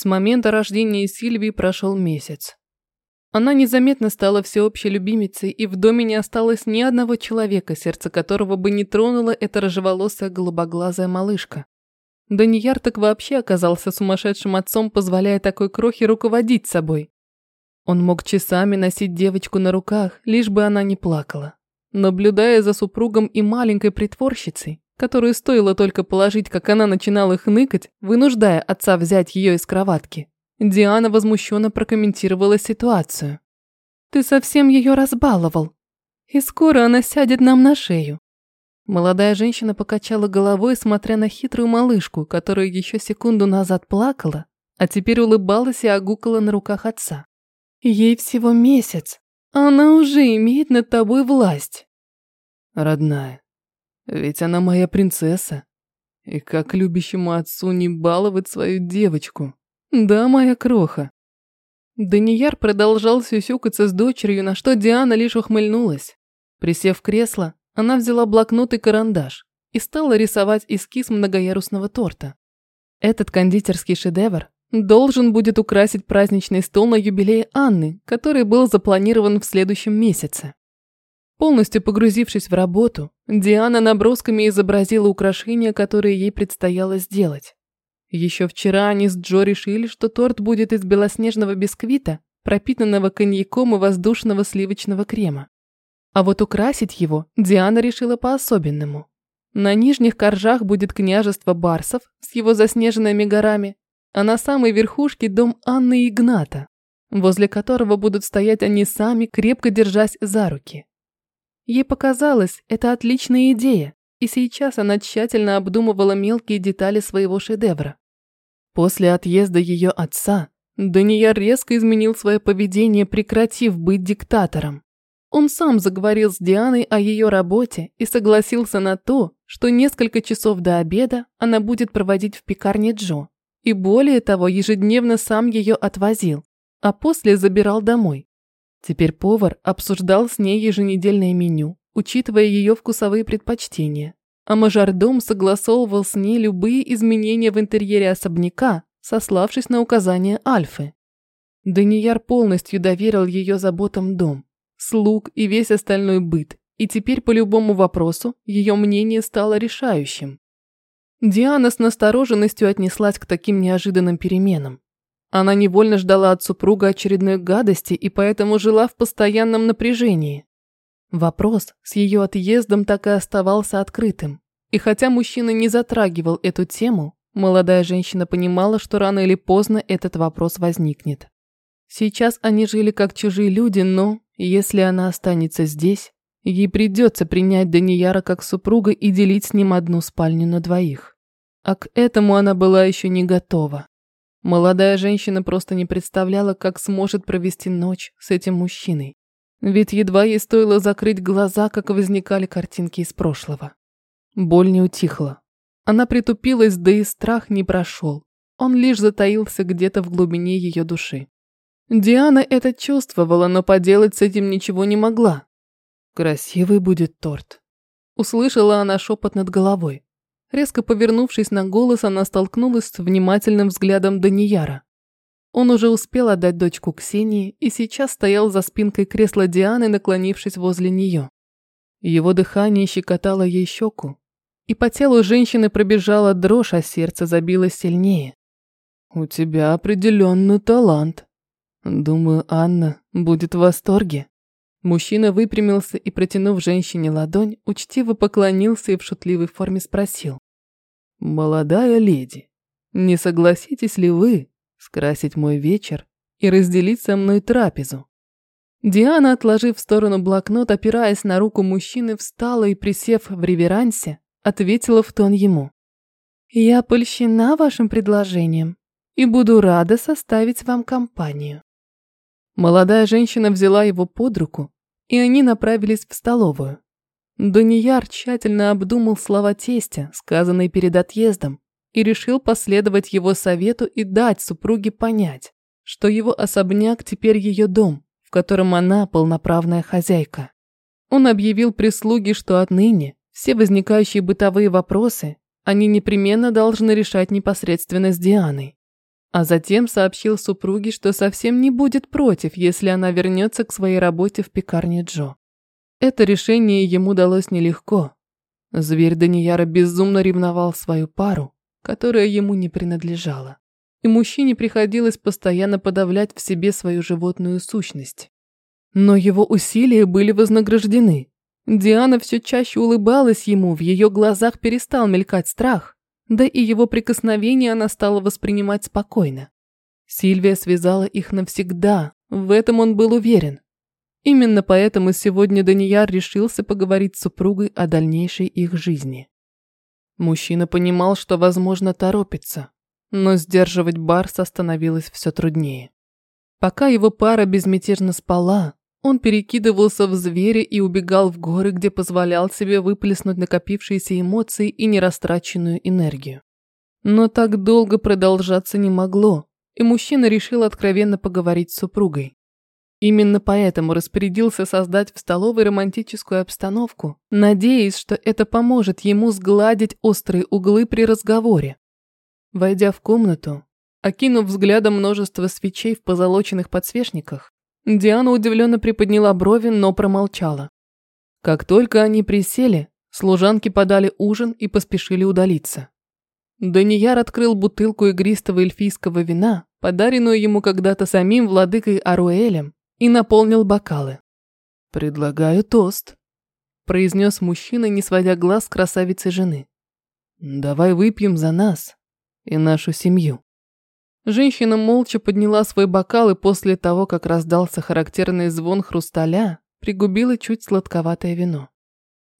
С момента рождения Сильвии прошел месяц. Она незаметно стала всеобщей любимицей, и в доме не осталось ни одного человека, сердце которого бы не тронула эта рыжеволосая голубоглазая малышка. Данияр так вообще оказался сумасшедшим отцом, позволяя такой крохе руководить собой. Он мог часами носить девочку на руках, лишь бы она не плакала. Наблюдая за супругом и маленькой притворщицей, которую стоило только положить, как она начинала хныкать, вынуждая отца взять ее из кроватки, Диана возмущенно прокомментировала ситуацию. «Ты совсем ее разбаловал. И скоро она сядет нам на шею». Молодая женщина покачала головой, смотря на хитрую малышку, которая еще секунду назад плакала, а теперь улыбалась и огукала на руках отца. «Ей всего месяц, она уже имеет над тобой власть». «Родная, ведь она моя принцесса. И как любящему отцу не баловать свою девочку?» «Да, моя кроха». Данияр продолжал сюсюкаться с дочерью, на что Диана лишь ухмыльнулась. Присев в кресло, она взяла блокнот и карандаш и стала рисовать эскиз многоярусного торта. Этот кондитерский шедевр должен будет украсить праздничный стол на юбилее Анны, который был запланирован в следующем месяце. Полностью погрузившись в работу, Диана набросками изобразила украшения, которые ей предстояло сделать. Еще вчера они с Джо решили, что торт будет из белоснежного бисквита, пропитанного коньяком и воздушного сливочного крема. А вот украсить его Диана решила по-особенному. На нижних коржах будет княжество Барсов с его заснеженными горами, а на самой верхушке дом Анны и Игната, возле которого будут стоять они сами, крепко держась за руки. Ей показалось, это отличная идея, и сейчас она тщательно обдумывала мелкие детали своего шедевра. После отъезда ее отца Дания резко изменил свое поведение, прекратив быть диктатором. Он сам заговорил с Дианой о ее работе и согласился на то, что несколько часов до обеда она будет проводить в пекарне Джо. И более того, ежедневно сам ее отвозил, а после забирал домой. Теперь повар обсуждал с ней еженедельное меню, учитывая ее вкусовые предпочтения а мажордом согласовывал с ней любые изменения в интерьере особняка, сославшись на указания Альфы. Данияр полностью доверил ее заботам дом, слуг и весь остальной быт, и теперь по любому вопросу ее мнение стало решающим. Диана с настороженностью отнеслась к таким неожиданным переменам. Она невольно ждала от супруга очередной гадости и поэтому жила в постоянном напряжении. Вопрос с ее отъездом так и оставался открытым. И хотя мужчина не затрагивал эту тему, молодая женщина понимала, что рано или поздно этот вопрос возникнет. Сейчас они жили как чужие люди, но если она останется здесь, ей придется принять Данияра как супруга и делить с ним одну спальню на двоих. А к этому она была еще не готова. Молодая женщина просто не представляла, как сможет провести ночь с этим мужчиной. Ведь едва ей стоило закрыть глаза, как возникали картинки из прошлого. Боль не утихла. Она притупилась, да и страх не прошел. Он лишь затаился где-то в глубине ее души. Диана это чувствовала, но поделать с этим ничего не могла. «Красивый будет торт», – услышала она шепот над головой. Резко повернувшись на голос, она столкнулась с внимательным взглядом Данияра. Он уже успел отдать дочку Ксении и сейчас стоял за спинкой кресла Дианы, наклонившись возле нее. Его дыхание щекотало ей щеку, и по телу женщины пробежала дрожь, а сердце забилось сильнее. «У тебя определенный талант. Думаю, Анна будет в восторге». Мужчина выпрямился и, протянув женщине ладонь, учтиво поклонился и в шутливой форме спросил. «Молодая леди, не согласитесь ли вы скрасить мой вечер и разделить со мной трапезу. Диана, отложив в сторону блокнот, опираясь на руку мужчины, встала и, присев в реверансе, ответила в тон ему. «Я польщена вашим предложением и буду рада составить вам компанию». Молодая женщина взяла его под руку, и они направились в столовую. Данияр тщательно обдумал слова тестя, сказанные перед отъездом, и решил последовать его совету и дать супруге понять, что его особняк теперь ее дом, в котором она полноправная хозяйка. Он объявил прислуге, что отныне все возникающие бытовые вопросы они непременно должны решать непосредственно с Дианой. А затем сообщил супруге, что совсем не будет против, если она вернется к своей работе в пекарне Джо. Это решение ему далось нелегко. Зверь Данияра безумно ревновал свою пару, которая ему не принадлежала. И мужчине приходилось постоянно подавлять в себе свою животную сущность. Но его усилия были вознаграждены. Диана все чаще улыбалась ему, в ее глазах перестал мелькать страх, да и его прикосновение она стала воспринимать спокойно. Сильвия связала их навсегда, в этом он был уверен. Именно поэтому сегодня Данияр решился поговорить с супругой о дальнейшей их жизни. Мужчина понимал, что, возможно, торопится, но сдерживать Барса становилось все труднее. Пока его пара безмятежно спала, он перекидывался в зверя и убегал в горы, где позволял себе выплеснуть накопившиеся эмоции и нерастраченную энергию. Но так долго продолжаться не могло, и мужчина решил откровенно поговорить с супругой. Именно поэтому распорядился создать в столовой романтическую обстановку, надеясь, что это поможет ему сгладить острые углы при разговоре. Войдя в комнату, окинув взглядом множество свечей в позолоченных подсвечниках, Диана удивленно приподняла брови, но промолчала. Как только они присели, служанки подали ужин и поспешили удалиться. Данияр открыл бутылку игристого эльфийского вина, подаренную ему когда-то самим владыкой Аруэлем, и наполнил бокалы. «Предлагаю тост», – произнес мужчина, не сводя глаз с красавицы жены. «Давай выпьем за нас и нашу семью». Женщина молча подняла свой бокал и после того, как раздался характерный звон хрусталя, пригубила чуть сладковатое вино.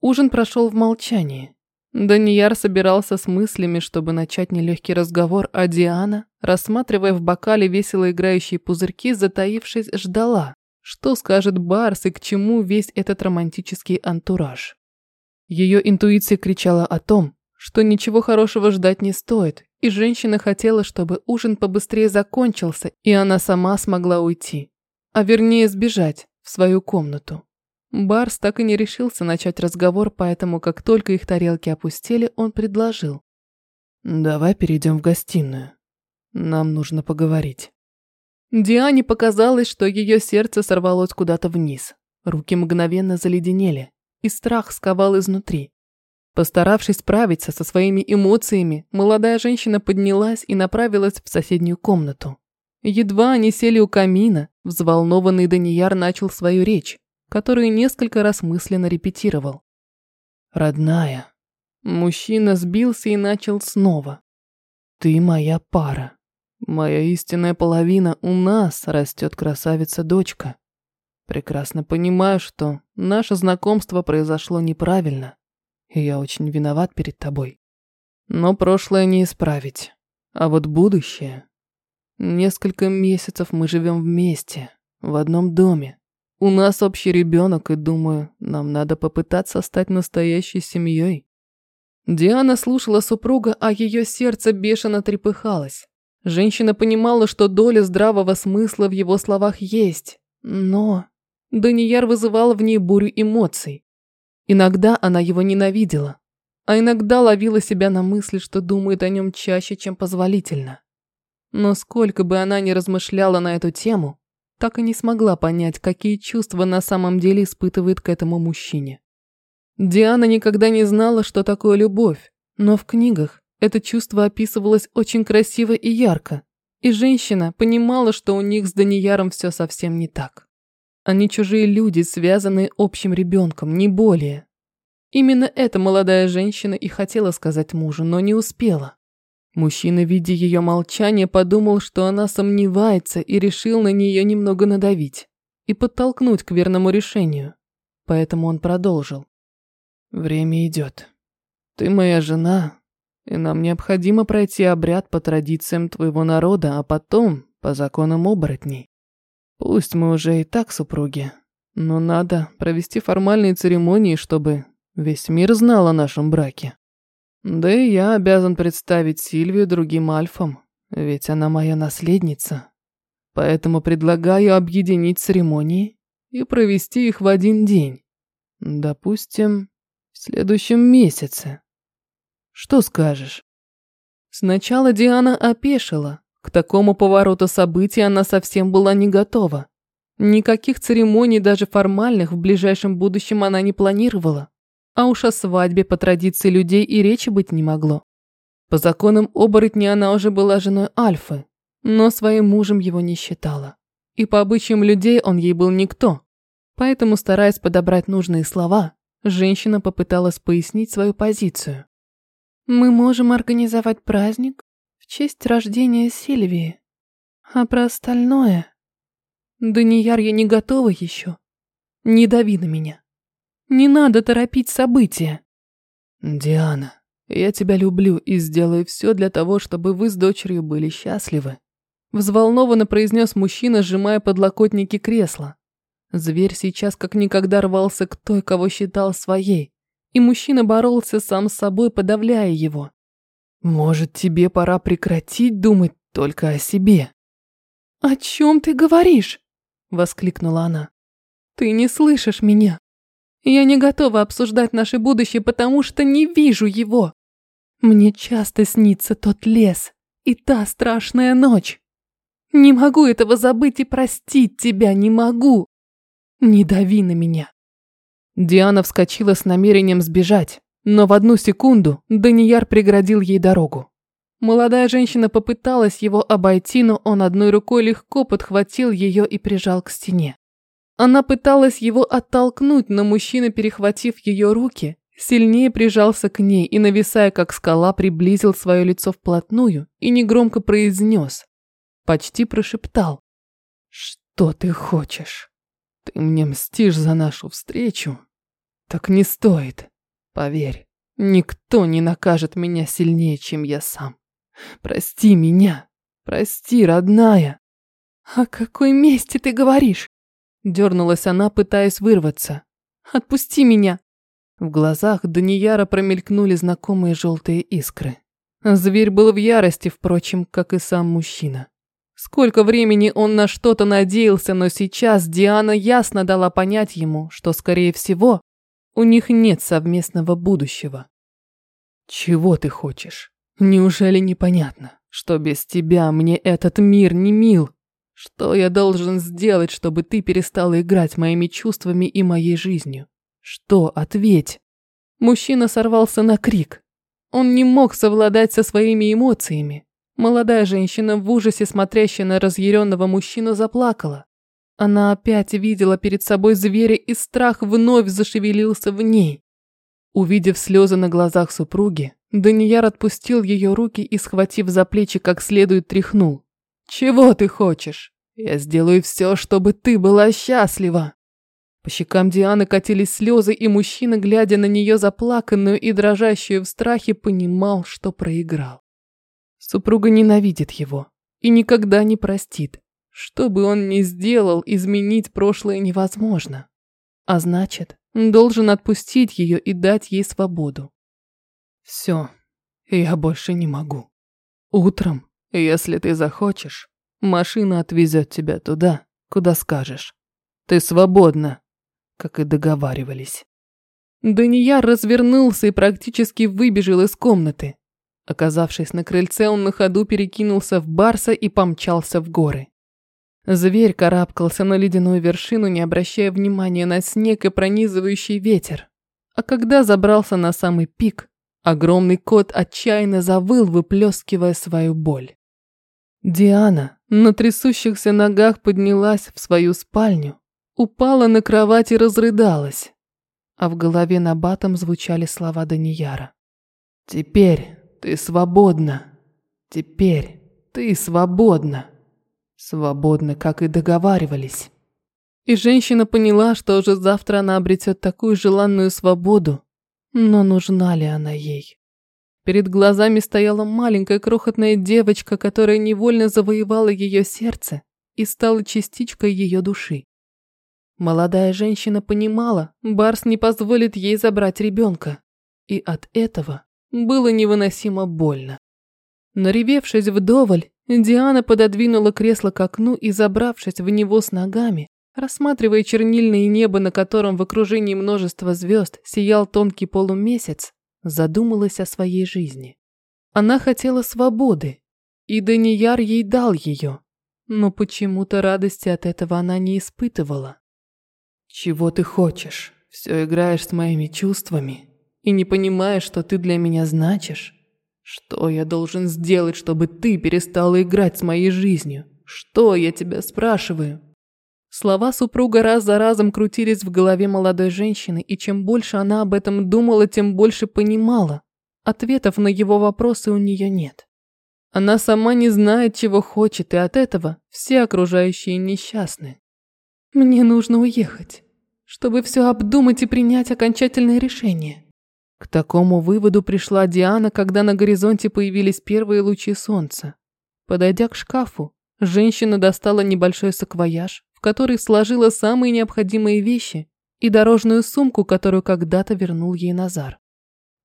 Ужин прошел в молчании. Данияр собирался с мыслями, чтобы начать нелегкий разговор, а Диана, рассматривая в бокале весело играющие пузырьки, затаившись, ждала, что скажет Барс и к чему весь этот романтический антураж. Ее интуиция кричала о том, что ничего хорошего ждать не стоит, и женщина хотела, чтобы ужин побыстрее закончился, и она сама смогла уйти. А вернее сбежать в свою комнату. Барс так и не решился начать разговор, поэтому как только их тарелки опустили, он предложил. «Давай перейдем в гостиную. Нам нужно поговорить». Диане показалось, что ее сердце сорвалось куда-то вниз. Руки мгновенно заледенели, и страх сковал изнутри. Постаравшись справиться со своими эмоциями, молодая женщина поднялась и направилась в соседнюю комнату. Едва они сели у камина, взволнованный Данияр начал свою речь, которую несколько раз мысленно репетировал. «Родная». Мужчина сбился и начал снова. «Ты моя пара. Моя истинная половина у нас растет красавица-дочка. Прекрасно понимаю, что наше знакомство произошло неправильно и я очень виноват перед тобой. Но прошлое не исправить. А вот будущее... Несколько месяцев мы живем вместе, в одном доме. У нас общий ребенок, и думаю, нам надо попытаться стать настоящей семьей. Диана слушала супруга, а ее сердце бешено трепыхалось. Женщина понимала, что доля здравого смысла в его словах есть, но... Данияр вызывал в ней бурю эмоций. Иногда она его ненавидела, а иногда ловила себя на мысли, что думает о нем чаще, чем позволительно. Но сколько бы она ни размышляла на эту тему, так и не смогла понять, какие чувства на самом деле испытывает к этому мужчине. Диана никогда не знала, что такое любовь, но в книгах это чувство описывалось очень красиво и ярко, и женщина понимала, что у них с Данияром все совсем не так. Они чужие люди, связанные общим ребенком, не более. Именно эта молодая женщина и хотела сказать мужу, но не успела. Мужчина, видя ее молчание, подумал, что она сомневается и решил на нее немного надавить и подтолкнуть к верному решению. Поэтому он продолжил. «Время идет. Ты моя жена, и нам необходимо пройти обряд по традициям твоего народа, а потом по законам оборотней. Пусть мы уже и так супруги, но надо провести формальные церемонии, чтобы весь мир знал о нашем браке. Да и я обязан представить Сильвию другим альфам, ведь она моя наследница. Поэтому предлагаю объединить церемонии и провести их в один день. Допустим, в следующем месяце. Что скажешь? Сначала Диана опешила, К такому повороту событий она совсем была не готова. Никаких церемоний, даже формальных, в ближайшем будущем она не планировала. А уж о свадьбе по традиции людей и речи быть не могло. По законам оборотни она уже была женой Альфы, но своим мужем его не считала. И по обычаям людей он ей был никто. Поэтому, стараясь подобрать нужные слова, женщина попыталась пояснить свою позицию. «Мы можем организовать праздник честь рождения Сильвии. А про остальное...» «Данияр, я не готова еще. Не дави на меня. Не надо торопить события». «Диана, я тебя люблю и сделаю все для того, чтобы вы с дочерью были счастливы. Взволнованно произнес мужчина, сжимая подлокотники кресла. Зверь сейчас как никогда рвался к той, кого считал своей, и мужчина боролся сам с собой, подавляя его. «Может, тебе пора прекратить думать только о себе?» «О чем ты говоришь?» – воскликнула она. «Ты не слышишь меня. Я не готова обсуждать наше будущее, потому что не вижу его. Мне часто снится тот лес и та страшная ночь. Не могу этого забыть и простить тебя не могу. Не дави на меня. Диана вскочила с намерением сбежать, но в одну секунду Данияр преградил ей дорогу. Молодая женщина попыталась его обойти, но он одной рукой легко подхватил ее и прижал к стене. Она пыталась его оттолкнуть, но мужчина, перехватив ее руки, сильнее прижался к ней и, нависая как скала, приблизил свое лицо вплотную и негромко произнес, почти прошептал. «Что ты хочешь? Ты мне мстишь за нашу встречу? Так не стоит. Поверь, никто не накажет меня сильнее, чем я сам. Прости меня. Прости, родная». «О какой мести ты говоришь?» Дернулась она, пытаясь вырваться. «Отпусти меня!» В глазах Данияра промелькнули знакомые желтые искры. Зверь был в ярости, впрочем, как и сам мужчина. Сколько времени он на что-то надеялся, но сейчас Диана ясно дала понять ему, что, скорее всего, у них нет совместного будущего. Чего ты хочешь? Неужели непонятно, что без тебя мне этот мир не мил? Что я должен сделать, чтобы ты перестала играть моими чувствами и моей жизнью? Что? Ответь. Мужчина сорвался на крик. Он не мог совладать со своими эмоциями. Молодая женщина, в ужасе смотрящая на разъяренного мужчину, заплакала. Она опять видела перед собой зверя, и страх вновь зашевелился в ней. Увидев слезы на глазах супруги, Данияр отпустил ее руки и, схватив за плечи, как следует тряхнул. «Чего ты хочешь? Я сделаю все, чтобы ты была счастлива!» По щекам Дианы катились слезы, и мужчина, глядя на нее заплаканную и дрожащую в страхе, понимал, что проиграл. Супруга ненавидит его и никогда не простит. Что бы он ни сделал, изменить прошлое невозможно. А значит, должен отпустить ее и дать ей свободу. Все, я больше не могу. Утром, если ты захочешь, машина отвезет тебя туда, куда скажешь. Ты свободна, как и договаривались. Данияр развернулся и практически выбежал из комнаты. Оказавшись на крыльце, он на ходу перекинулся в барса и помчался в горы. Зверь карабкался на ледяную вершину, не обращая внимания на снег и пронизывающий ветер. А когда забрался на самый пик, огромный кот отчаянно завыл, выплескивая свою боль. Диана на трясущихся ногах поднялась в свою спальню, упала на кровать и разрыдалась. А в голове на батом звучали слова Данияра. «Теперь ты свободна. Теперь ты свободна. Свободна, как и договаривались. И женщина поняла, что уже завтра она обретет такую желанную свободу. Но нужна ли она ей? Перед глазами стояла маленькая крохотная девочка, которая невольно завоевала ее сердце и стала частичкой ее души. Молодая женщина понимала, Барс не позволит ей забрать ребенка. И от этого было невыносимо больно. Наревевшись вдоволь, Диана пододвинула кресло к окну и, забравшись в него с ногами, рассматривая чернильное небо, на котором в окружении множества звезд сиял тонкий полумесяц, задумалась о своей жизни. Она хотела свободы и Данияр ей дал ее. Но почему-то радости от этого она не испытывала. «Чего ты хочешь? Все играешь с моими чувствами и не понимаешь, что ты для меня значишь? Что я должен сделать, чтобы ты перестала играть с моей жизнью? Что я тебя спрашиваю?» Слова супруга раз за разом крутились в голове молодой женщины, и чем больше она об этом думала, тем больше понимала. Ответов на его вопросы у нее нет. Она сама не знает, чего хочет, и от этого все окружающие несчастны. Мне нужно уехать, чтобы все обдумать и принять окончательное решение. К такому выводу пришла Диана, когда на горизонте появились первые лучи солнца. Подойдя к шкафу, женщина достала небольшой саквояж, в который сложила самые необходимые вещи и дорожную сумку, которую когда-то вернул ей Назар.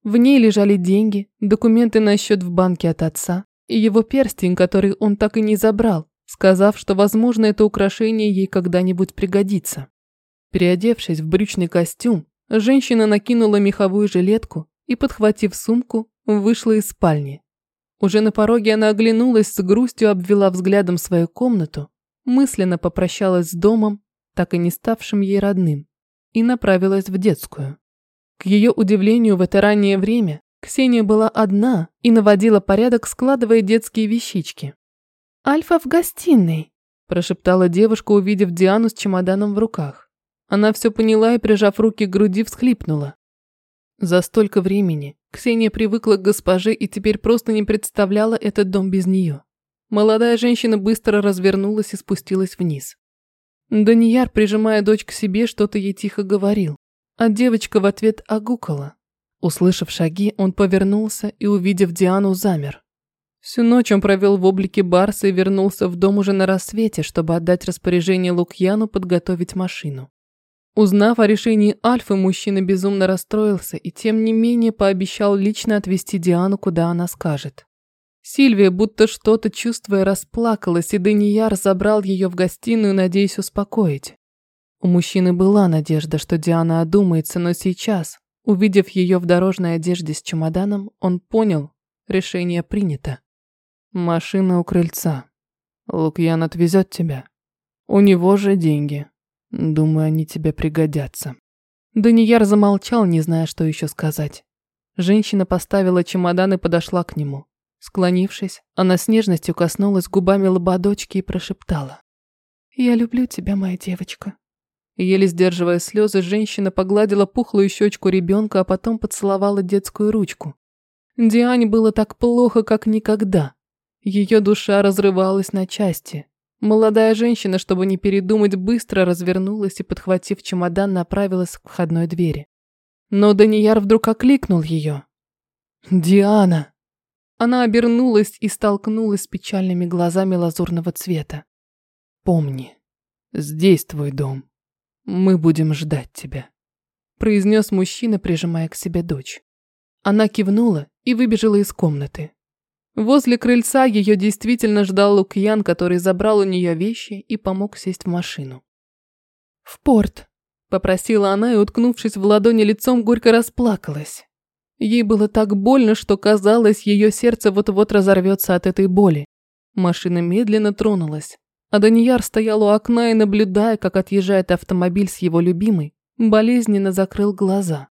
В ней лежали деньги, документы на счет в банке от отца и его перстень, который он так и не забрал, сказав, что, возможно, это украшение ей когда-нибудь пригодится. Переодевшись в брючный костюм, женщина накинула меховую жилетку и, подхватив сумку, вышла из спальни. Уже на пороге она оглянулась, с грустью обвела взглядом свою комнату мысленно попрощалась с домом, так и не ставшим ей родным, и направилась в детскую. К ее удивлению, в это раннее время Ксения была одна и наводила порядок, складывая детские вещички. «Альфа в гостиной», – прошептала девушка, увидев Диану с чемоданом в руках. Она все поняла и, прижав руки к груди, всхлипнула. За столько времени Ксения привыкла к госпоже и теперь просто не представляла этот дом без нее. Молодая женщина быстро развернулась и спустилась вниз. Данияр, прижимая дочь к себе, что-то ей тихо говорил, а девочка в ответ огукала. Услышав шаги, он повернулся и, увидев Диану, замер. Всю ночь он провел в облике Барса и вернулся в дом уже на рассвете, чтобы отдать распоряжение Лукьяну подготовить машину. Узнав о решении Альфы, мужчина безумно расстроился и тем не менее пообещал лично отвезти Диану, куда она скажет. Сильвия, будто что-то чувствуя, расплакалась, и Данияр забрал ее в гостиную, надеясь успокоить. У мужчины была надежда, что Диана одумается, но сейчас, увидев ее в дорожной одежде с чемоданом, он понял, решение принято. Машина у крыльца. Лукьян отвезет тебя. У него же деньги. Думаю, они тебе пригодятся. Данияр замолчал, не зная, что еще сказать. Женщина поставила чемодан и подошла к нему. Склонившись, она с нежностью коснулась губами лба дочки и прошептала. «Я люблю тебя, моя девочка». Еле сдерживая слезы, женщина погладила пухлую щечку ребенка, а потом поцеловала детскую ручку. Диане было так плохо, как никогда. Ее душа разрывалась на части. Молодая женщина, чтобы не передумать, быстро развернулась и, подхватив чемодан, направилась к входной двери. Но Данияр вдруг окликнул ее. «Диана!» Она обернулась и столкнулась с печальными глазами лазурного цвета. «Помни, здесь твой дом. Мы будем ждать тебя», – произнес мужчина, прижимая к себе дочь. Она кивнула и выбежала из комнаты. Возле крыльца ее действительно ждал Лукьян, который забрал у нее вещи и помог сесть в машину. «В порт», – попросила она и, уткнувшись в ладони лицом, горько расплакалась. Ей было так больно, что казалось, ее сердце вот-вот разорвется от этой боли. Машина медленно тронулась, а Данияр стоял у окна и, наблюдая, как отъезжает автомобиль с его любимой, болезненно закрыл глаза.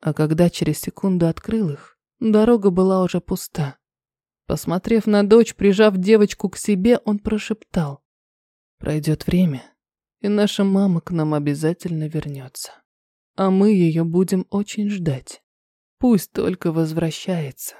А когда через секунду открыл их, дорога была уже пуста. Посмотрев на дочь, прижав девочку к себе, он прошептал. «Пройдет время, и наша мама к нам обязательно вернется. А мы ее будем очень ждать». Пусть только возвращается.